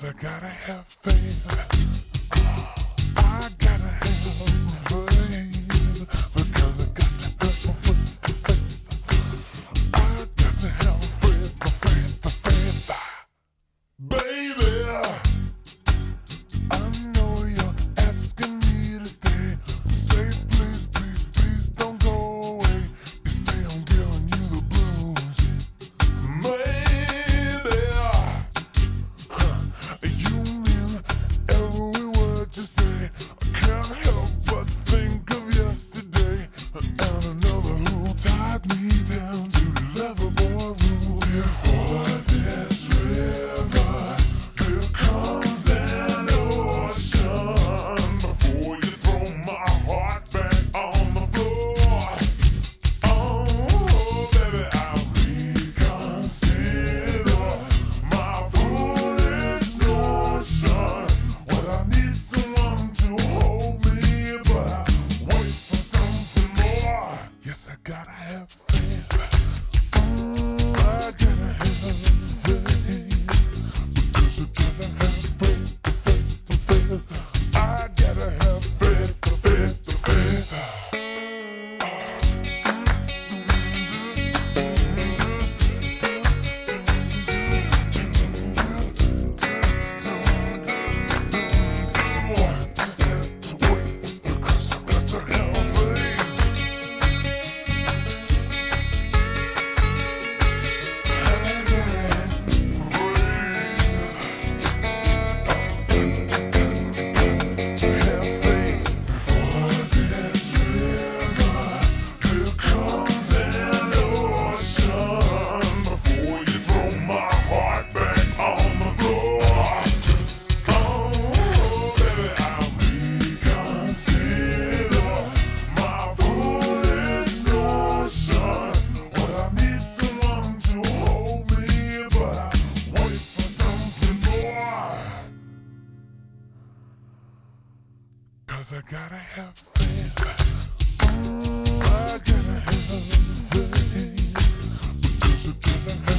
Cause I gotta have faith. I gotta have faith. say I can't help but gotta have faith. Cause I gotta have faith. I gotta have faith. Because I gotta have